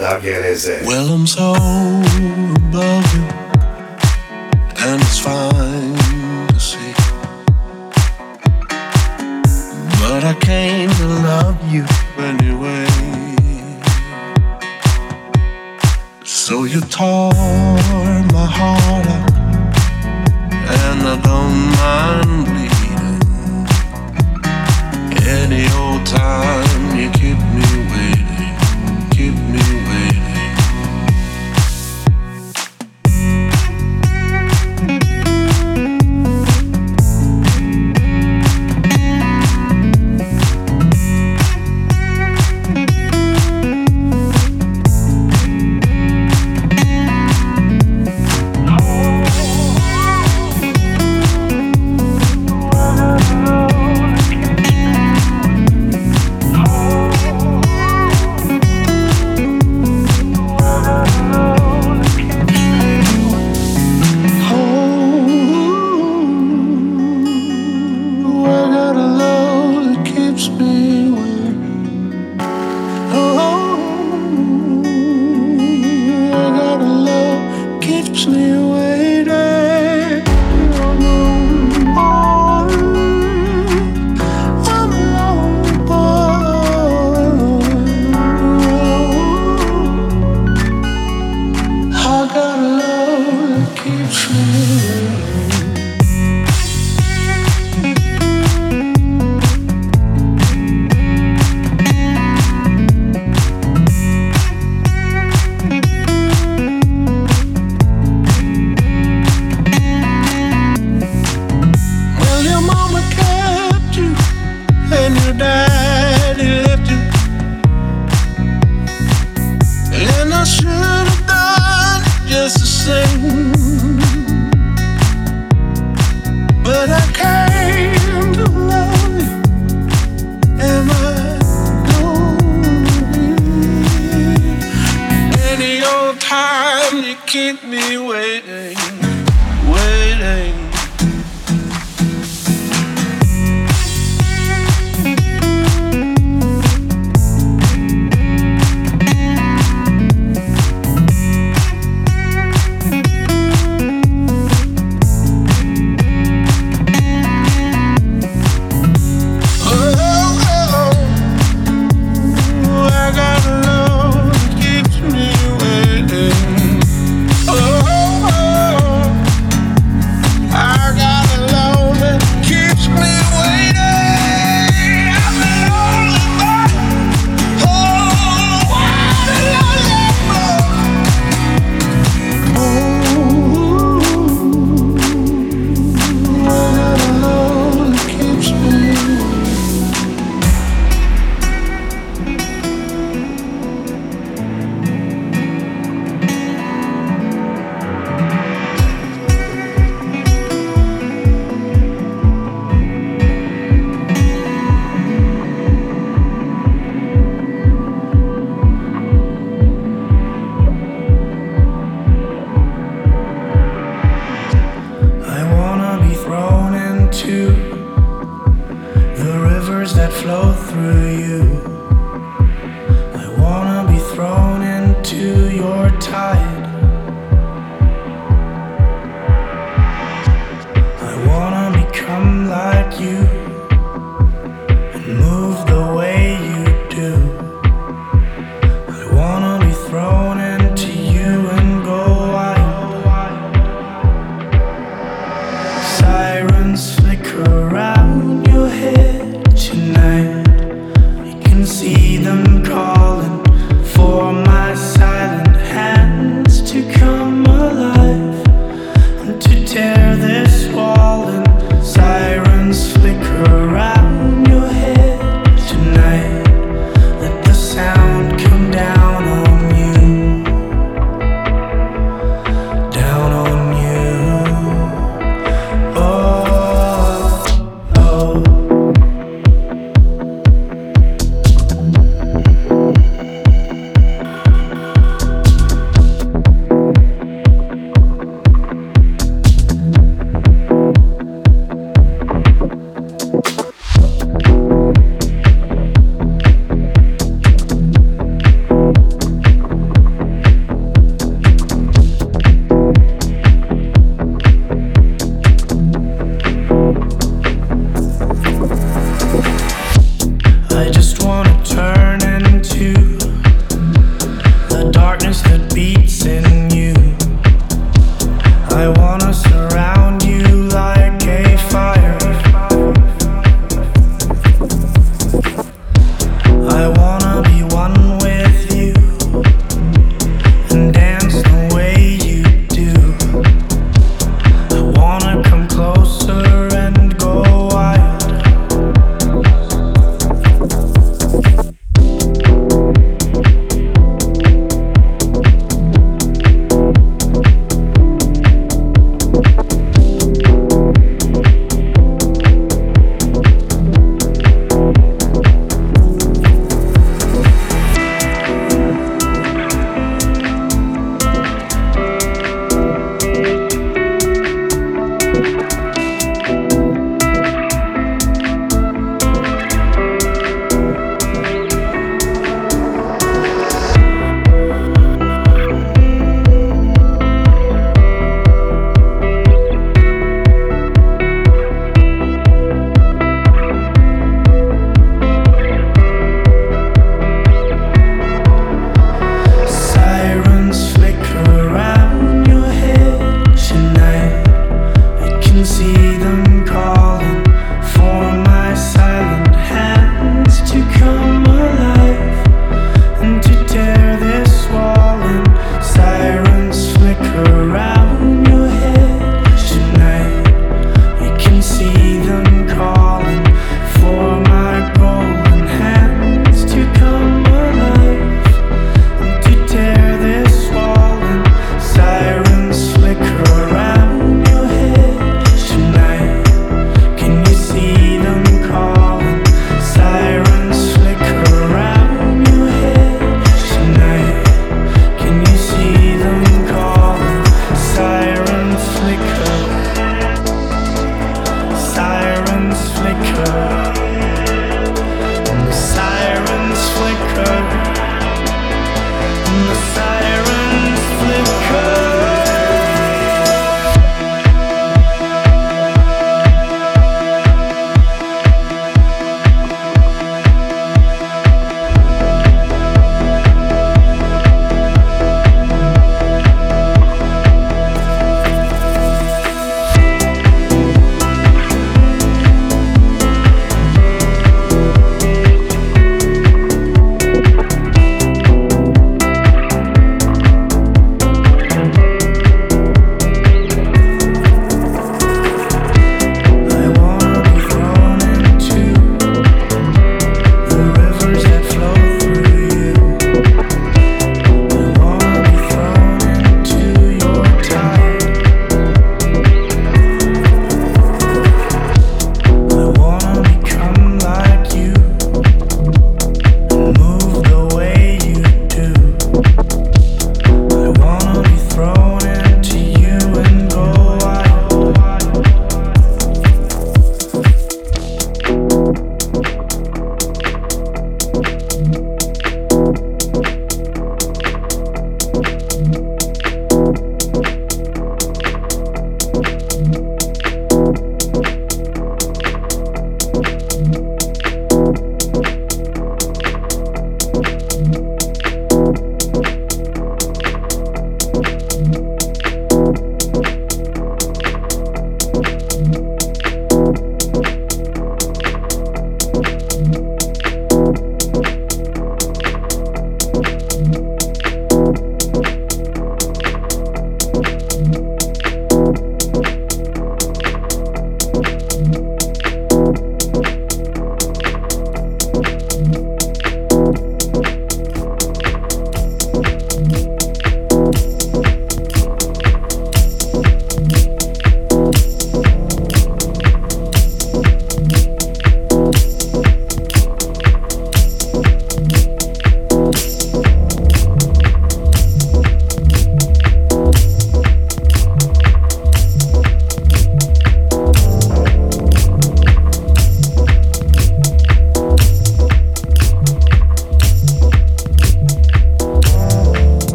Serdar Gereze. Well, I'm so above you,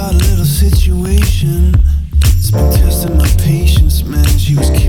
about a little situation. It's been testing my patience, man. She was.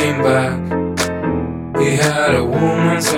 came back. He had a woman's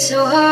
so hard